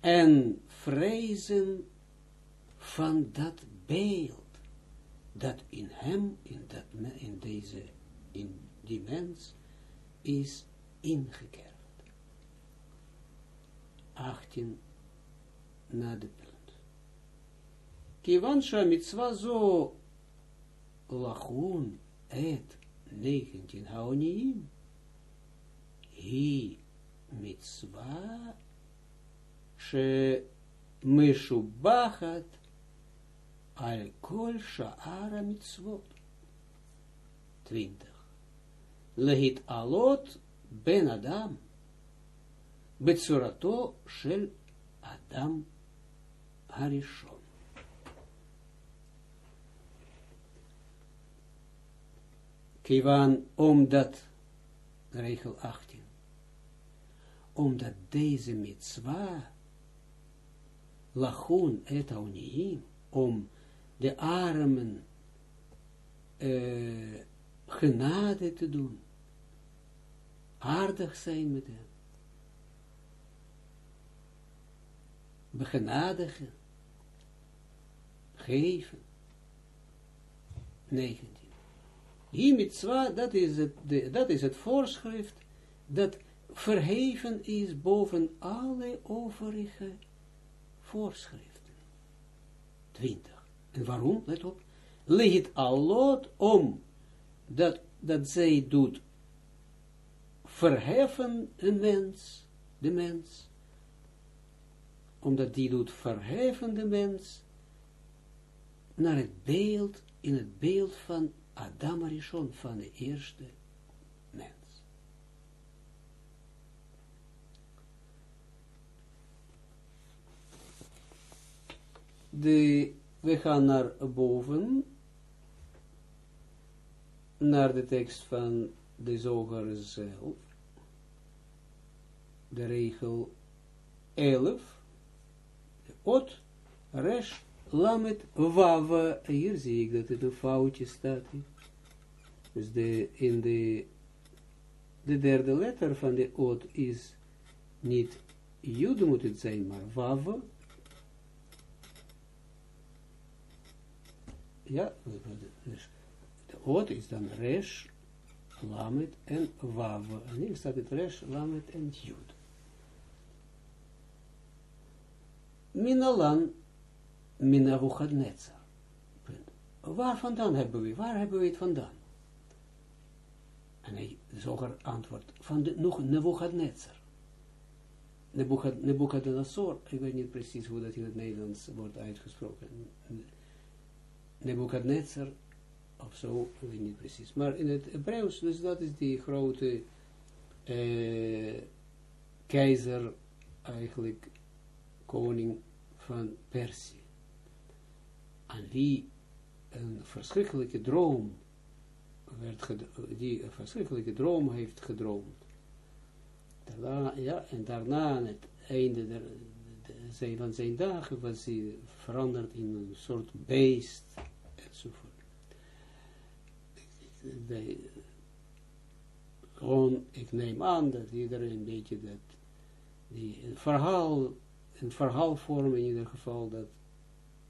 En vrezen van dat beeld dat in hem, in, dat, in deze, in die mens, is ingekerfd. 18 na de punt. Kivan mitzwa zo lachun et 19 haoniim hi mitzwa mishubachat al kol sha'ara mitzvot. 20. Lehit alot ben Adam betsurato shel Adam harishon. Kivan omdat, regel 18, omdat deze mitzwa, lachun et om de armen uh, genade te doen, aardig zijn met hen, begenadigen, geven. 19. Hier mitzwa, dat is het, dat is het voorschrift, dat verheven is boven alle overige voorschriften. 20. En waarom? Let op. Ligt allot om dat, dat zij doet verheffen een mens, de mens, omdat die doet verheffen de mens naar het beeld, in het beeld van Adam Arishon, van de eerste mens. De we gaan naar boven, naar de tekst van de zoger zelf, de regel 11, de ot, resh, lamet, wawa, hier zie ik dat het een foutje staat. Dus de, in de, de derde letter van de ot is niet jud moet het zijn, maar wawa, ja, dus de oot is dan resh, lamet en wav. En hier staat het resh, lamet en jud. Minalan, minavuchadnetzer. Waar vandaan hebben we, waar hebben we het vandaan? En hij zoger antwoord, van de, nog Nebuchadnezzar. Nebuchadnezzar, ik weet niet precies hoe dat in het Nederlands wordt uitgesproken. Nebuchadnezzar, of zo, ik weet niet precies. Maar in het Hebreeuws, dus dat is die grote uh, keizer, eigenlijk koning van Perzië. Aan wie een verschrikkelijke droom werd die een verschrikkelijke droom heeft gedroomd. Daarna, ja, en daarna aan het einde der, de, van zijn dagen was hij veranderd in een soort beest enzovoort. gewoon, ik neem aan dat iedereen een beetje dat, die verhaal, een verhaalvorm in ieder geval, dat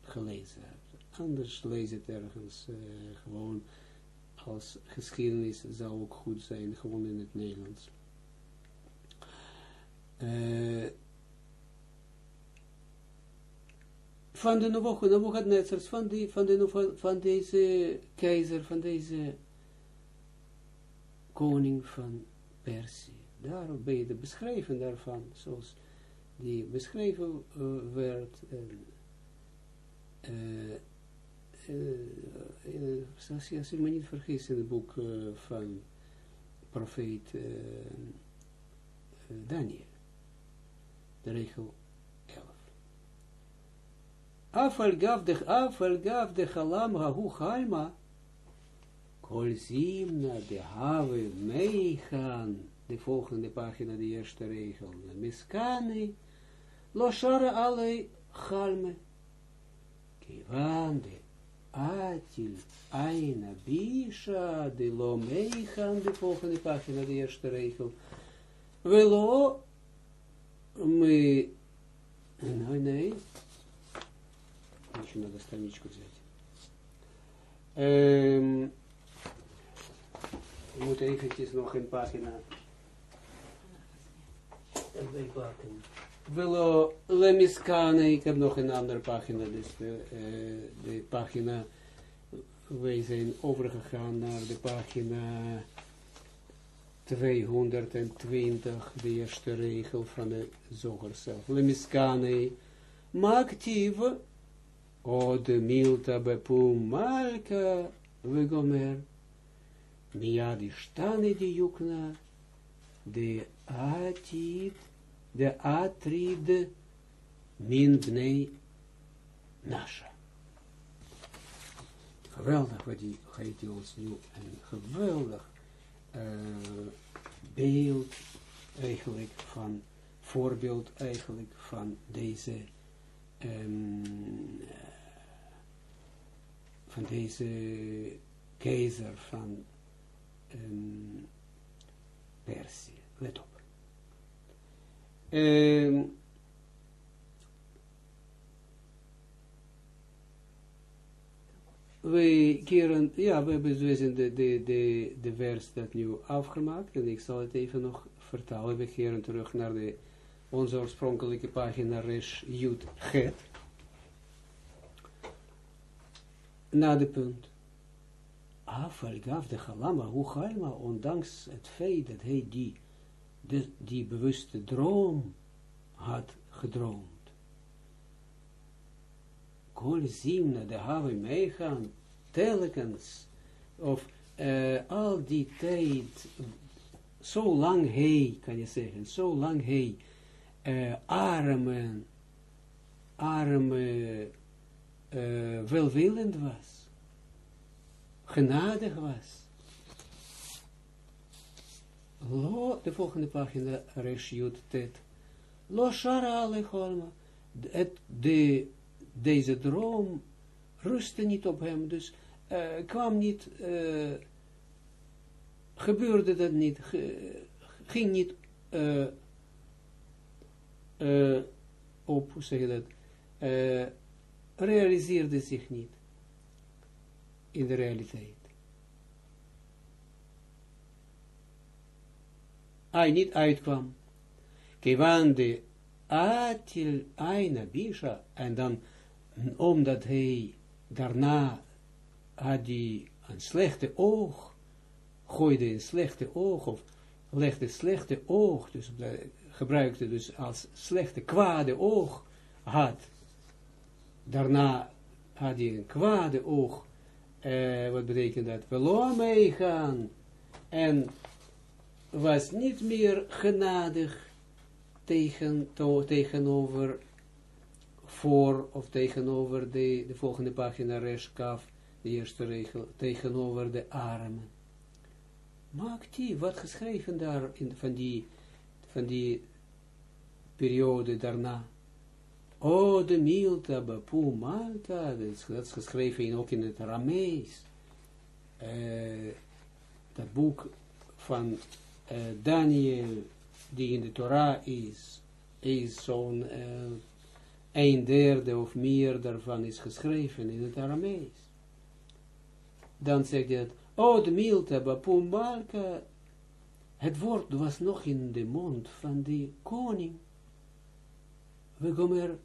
gelezen hebt. Anders lees het ergens uh, gewoon als geschiedenis zou ook goed zijn, gewoon in het Nederlands. Uh, van de Nebuchadnezzar, van, die, van, de, van, van deze keizer, van deze koning van Persie. Daar ben je de beschrijven daarvan, zoals die beschreven uh, werd. Uh, als je me niet vergis in het boek van profeet Daniel, de regel 11. Afal gaf de, afal gaf de halam hahu halma, kol zimna de have meegaan, de volgende pagina, de eerste regel, miskani, lo shara ale halme, kivan de atil aina bisha, de lo meegaan, de volgende pagina, de eerste regel, velo me, nee, nee, еще надо страничку взять. Эм, we moeten eventjes nog een pagina erbij pakken. Willo Lemiskane, ik heb nog een andere pagina, dus de, uh, de pagina, wij zijn overgegaan naar de pagina 220, de eerste regel van de zoger zelf. Lemiskane, maaktief, o de milta bepum malka, we gomer, miad ishtane di yukna, de atid, de atrid, min bnei nasha. Geweldig wat die, geeft hij ons nu een geweldig uh, beeld eigenlijk van, voorbeeld eigenlijk van deze um, van deze keizer van um, Persie. Let op. We keren, ja, we hebben dus de, de, de, de vers dat nu afgemaakt, en ik zal het even nog vertalen. We keren terug naar de, onze oorspronkelijke pagina Resh Yud Het. Na de punt. Afal gaf de Galama, hoe ondanks het feit dat hij die, de, die bewuste droom had gedroomd. Kol zimna, de hebben meegaan, telkens, of uh, al die tijd, zo lang hij, kan je zeggen, zo lang hij, uh, arme, arme, uh, welwillend was genadig was. Lo, de volgende pagina, Reshut Tet. Lo shara. De, deze droom rustte niet op hem, dus uh, kwam niet, uh, gebeurde dat niet, ging niet uh, op, hoe zeg je dat, realiseerde zich niet in de realiteit. Hij niet uitkwam. Kevan de atil aina bisha, en dan, omdat hij daarna had hij een slechte oog, gooide een slechte oog, of legde slechte oog, dus gebruikte dus als slechte kwade oog, had, daarna had hij een kwade oog, uh, wat betekent dat? Verloor meegaan. En was niet meer genadig tegen, tegenover voor of tegenover de, de volgende pagina Reshkaf, de eerste regel, tegenover de armen. Maakt die, wat geschreven daar in, van, die, van die periode daarna. Oh, de Milta, Bapu, Malta, dat is, geschreven in, ook in het Aramees. Uh, dat boek van uh, Daniel, die in de Torah is, is zo'n uh, een derde of meer daarvan is geschreven in het Aramees. Dan zegt hij oh, de milte, bapum malka, het woord was nog in de mond van die koning. We gomer,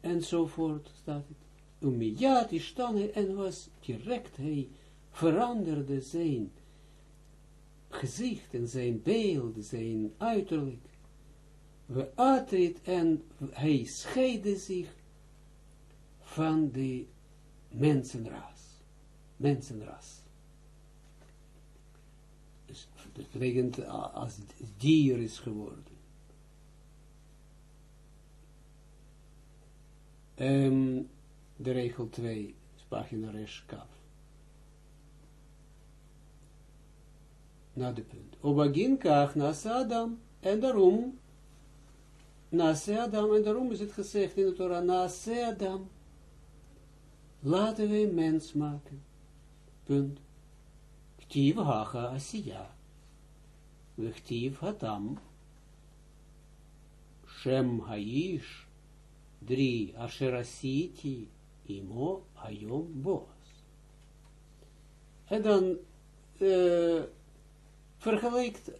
enzovoort, staat het. Umiyat is en was direct, hij veranderde zijn gezicht en zijn beeld, zijn uiterlijk. We atrit en hij scheide zich van de mensenras. Mensenras. Dus dat betekent als dier is geworden. Um, de regel 2, pagina resh kaf. Na de punt. Obagin kach nasa Adam. En daarom, nasa Adam, en daarom is het gezegd in de Torah, nasa Adam. Laten een mens maken. Punt. Ktiv hacha asiya. Vechtiv hatam. Shem haish. Drie. Asherasiti. Imo ayom boas. En dan uh, vergelijkt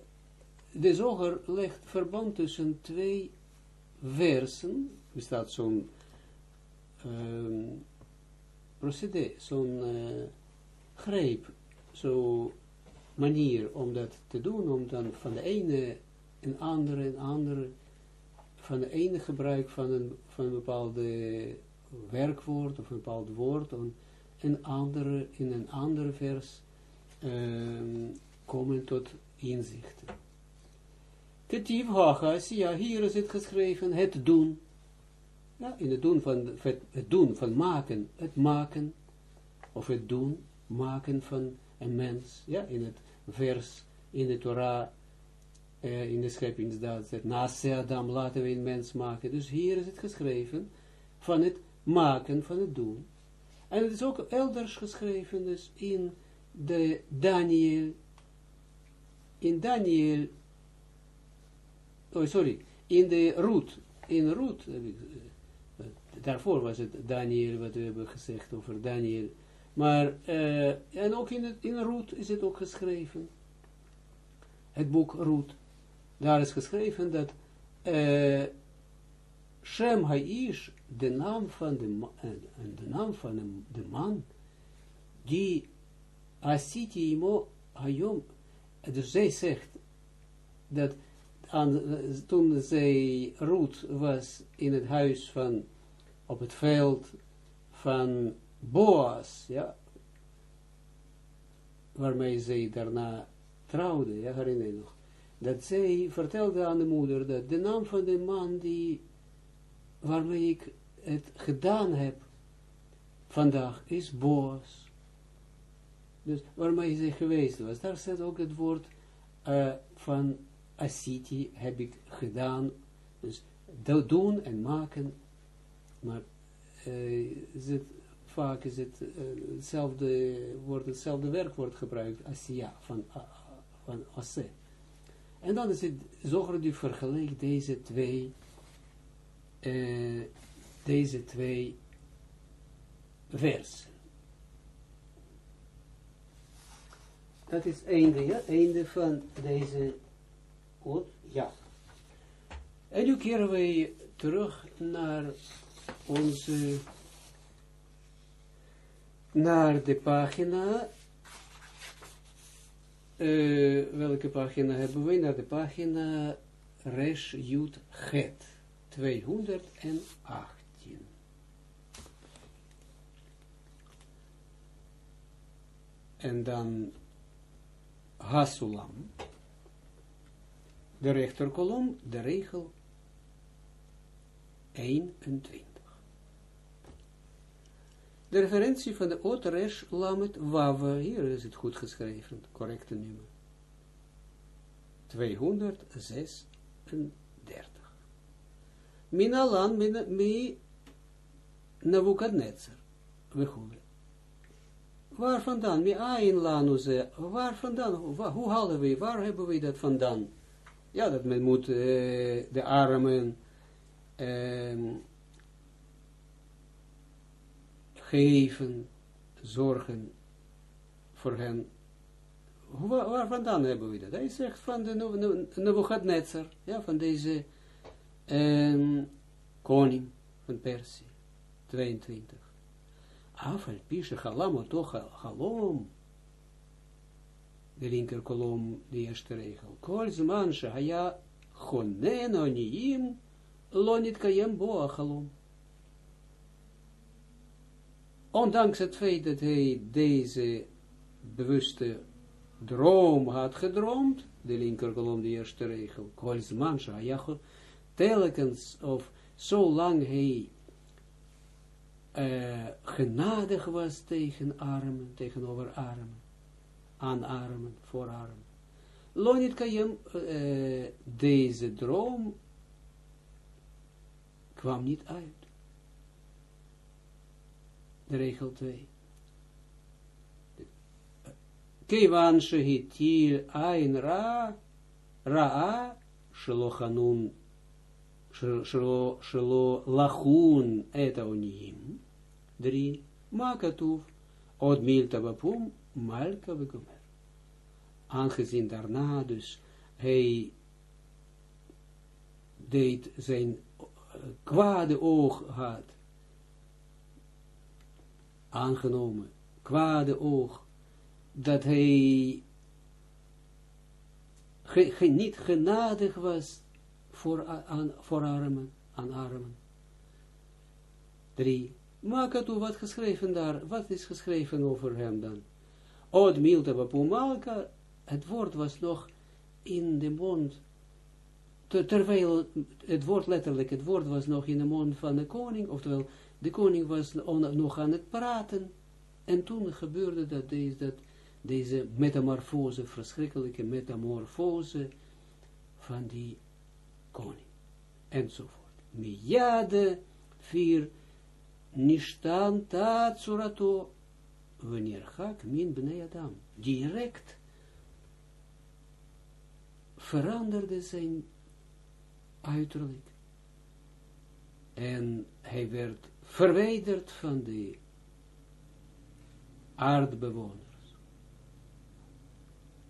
de zoger legt verband tussen twee versen, bestaat zo'n um, zo'n uh, greep, zo'n manier om dat te doen, om dan van de ene een andere en andere, van de ene gebruik van een, van bepaalde werkwoord of een bepaald woord, en een andere, in een andere vers um, komen tot inzichten. Ketiv hachas, ja, hier is het geschreven, het doen. Ja, in het doen van, het, doen van maken, het maken, of het doen, maken van een mens, ja, in het vers, in de Torah, uh, in de scheppingsdaad, zegt, naast Adam laten we een mens maken. Dus hier is het geschreven, van het maken van het doen. En het is ook elders geschreven, dus in de Daniel, in Daniel, oh sorry, in de root, in root, eh, daarvoor was het Daniel, wat we hebben gezegd over Daniel, maar, uh, en ook in, het, in root is het ook geschreven, het boek root, daar is geschreven dat, uh, Shem Haish, de naam van de, de naam van de man, die Asiti Imo Hayom, dus zij zegt, dat aan, toen zij roet was in het huis van, op het veld van Boas, ja, waarmee zij daarna trouwde, ja, herinner je nog, dat zij vertelde aan de moeder, dat de naam van de man die waarmee ik het gedaan heb vandaag is boos. Dus waarmee ze geweest was. Daar staat ook het woord uh, van asiti heb ik gedaan. Dus doen en maken. Maar het, vaak is het uh, hetzelfde, wordt hetzelfde werkwoord gebruikt. Asia van, van asse. En dan is het zoger die vergelijkt deze twee deze twee versen. Dat is einde, ja, einde van deze goed, ja. En nu keren wij terug naar onze, naar de pagina, uh, welke pagina hebben we? Naar de pagina Resh Yud Het. 218. En dan Hasulam, de rechterkolom, de regel 21. De referentie van de Otresh Lamet Wave, hier is het goed geschreven, correcte nummer. 236 minalan mi Navukadnetzer. Wegoele. Waar vandaan? Mi ain. Waar vandaan? Hoe halen we? Waar hebben we dat vandaan? Ja, dat men moet uh, de armen ehm, geven, zorgen voor hen. Waar, waar vandaan hebben we dat? Hij zegt van de Nebuchadnezzar, ja, van deze um, koning van Persie, 22. Afal pische halom toch halom. De linker kolom, de eerste regel. Kol zman shahaya chonen oniim lonit kayem boa halom. Ondanks het feit dat hij deze bewuste droom had gedroomd, de linker kolom, de eerste regel, kol zman shahaya telkens of zolang hij uh, genadig was tegen armen, tegenover armen, aan armen, voor armen. Lonit Kayem, uh, deze droom kwam niet uit. Regel 2. Kevan shehitil ein ra, ra'a, shelochanun Shelo lachun et aonim. Drie. Makatuf. Od milta bapum. Malka begomer. Aangezien daarna dus hij deed zijn kwade oog had aangenomen, kwade oog, dat hij ge, ge, niet genadig was voor, aan, voor armen, aan armen. Drie. Makatu, wat geschreven daar, wat is geschreven over hem dan? Od milta wapumalka, het woord was nog in de mond, terwijl het woord letterlijk, het woord was nog in de mond van de koning, oftewel, de koning was nog aan het praten, en toen gebeurde dat deze, dat, deze metamorfose, verschrikkelijke metamorfose van die koning. Enzovoort. Miyade vier nishtan tatsurato wanneer gak min bnei adam. Direct veranderde zijn uiterlijk. En hij werd verwijderd van de aardbewoners.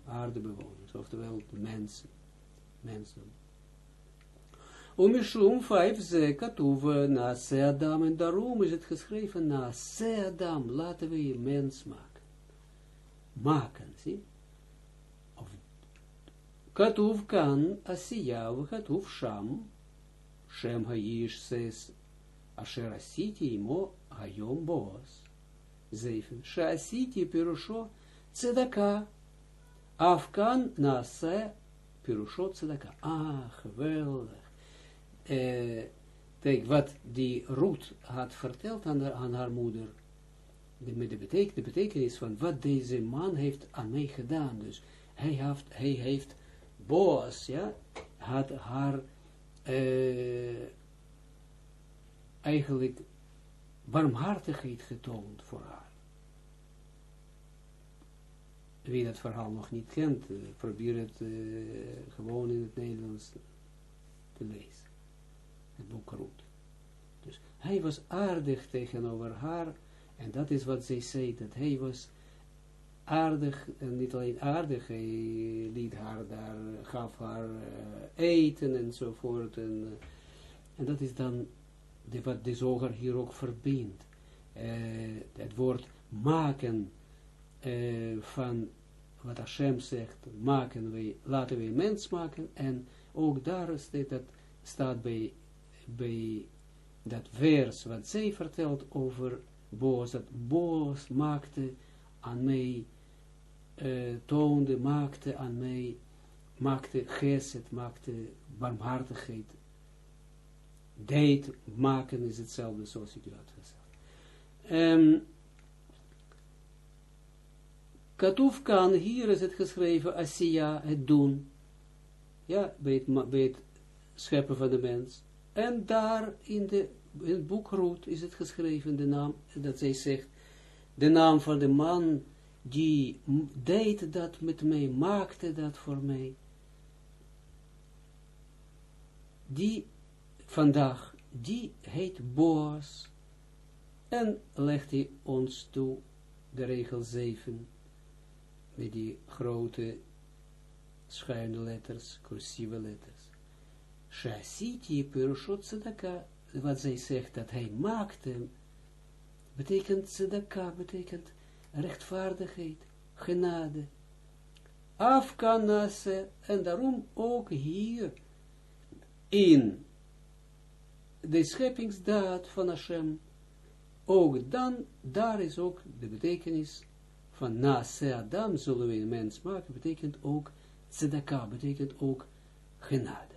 Aardbewoners, oftewel de mensen. Mensen. Umishum 5 ze katuv na se Adam en daarom is het geschreven na se Adam, laten we je maken. Maken, zie? Katuv kan asiya, katuv sham, shem haish ses, asher asiti imo hayom boas. Zeven, asiti pirusho tzedaka, afkan na se pirusho tzedaka. Ah, geweldig uh, kijk, wat die Ruth had verteld aan, haar, moeder, de, betek, de betekenis van wat deze man heeft aan mij gedaan. Dus hij heeft, hij heeft Boas, ja, had haar uh, eigenlijk barmhartigheid getoond voor haar. Wie dat verhaal nog niet kent, uh, probeer het uh, gewoon in het Nederlands te lezen het boek. Dus hij was aardig tegenover haar, en dat is wat zij zei, dat hij was aardig, en niet alleen aardig, hij liet haar daar, gaf haar uh, eten enzovoort, en, uh, en dat is dan de, wat de zoger hier ook verbindt. Uh, het woord maken van wat Hashem zegt, maken wij, laten wij mens maken, en ook daar staat, dat, staat bij bij dat vers wat zij vertelt over Boos, dat Boos maakte aan mij, uh, toonde, maakte aan mij, maakte geset, maakte barmhartigheid. Deed, maken is hetzelfde zoals ik u had gezegd. Um, Katuf kan, hier is het geschreven, Asiya, het doen. Ja, bij het, bij het scheppen van de mens. En daar in, de, in het boek Rood is het geschreven, de naam, dat zij zegt, de naam van de man die deed dat met mij, maakte dat voor mij. Die vandaag die heet Boas. En legt hij ons toe, de regel 7, met die grote schuine letters, cursieve letters. Shasiti perushot tzedaka, wat zij zegt dat hij maakte, betekent tzedaka, betekent rechtvaardigheid, genade. Afkanase, en daarom ook hier, in de scheppingsdaad van Hashem, ook dan, daar is ook de betekenis van Nase Adam, zullen we een mens maken, betekent ook tzedaka, betekent ook genade.